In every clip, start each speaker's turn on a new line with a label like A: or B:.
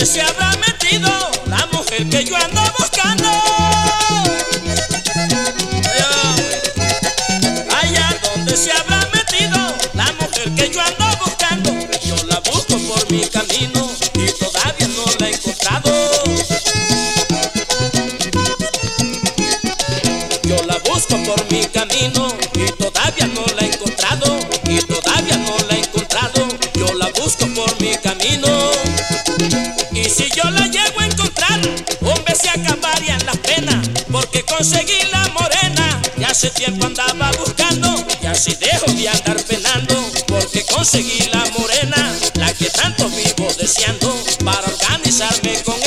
A: dónde se habrá metido la mujer que yo ando buscando. Allá donde se habrá metido la mujer que yo ando buscando. Yo la busco por mi camino y todavía no la he encontrado. Yo la busco por mi camino y todavía no la he encontrado. Y todavía no la he encontrado. Yo la busco por mi camino. Conseguí la morena. Y hace tiempo andaba buscando. Y así dejo de andar penando. Porque conseguí la morena. La que tanto vivo deseando. Para organizarme con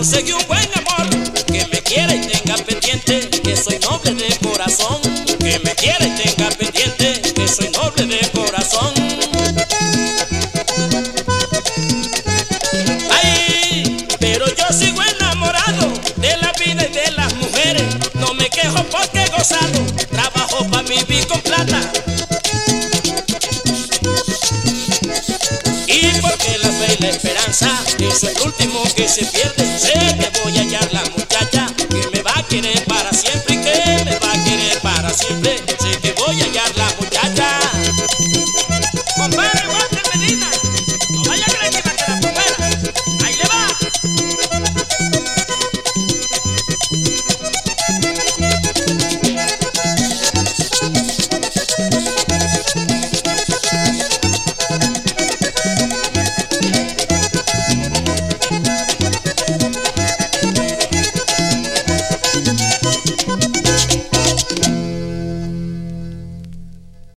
A: conseguir un buen amor. Que me quiera y tenga pendiente que soy noble de corazón. Que me quiera y tenga pendiente la esperanza, eso es lo último que se pierde. Sé que voy a hallar la muchacha que me va a querer para siempre, que me va a querer para siempre. Sé que voy a hallar la muchacha.